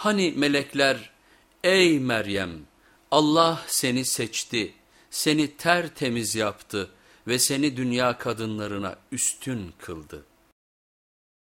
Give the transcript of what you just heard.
Hani melekler ey Meryem Allah seni seçti, seni tertemiz yaptı ve seni dünya kadınlarına üstün kıldı.